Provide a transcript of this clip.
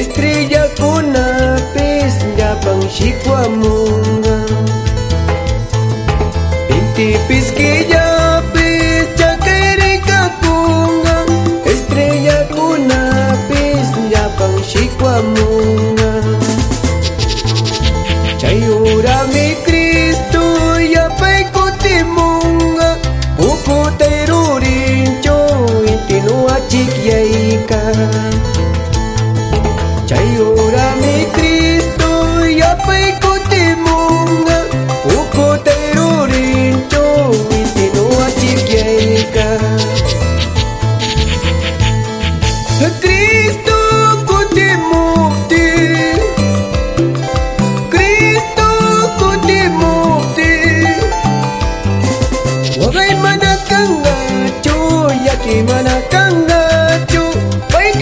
Estrella kunapis llapan shikwamunga Inti pisquillapis chakayri kakunga Estrella kunapis llapan shikwamunga Chayura mi Cristo yapay kutimunga Ukutay rurincho itinua chikyayka Cristo kutimukti Cristo kutimukti Wagay manakanggacho Yaki manakanggacho Pay